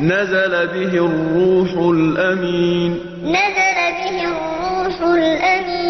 نزل به الروح الأمين. نزل به الروح الأمين.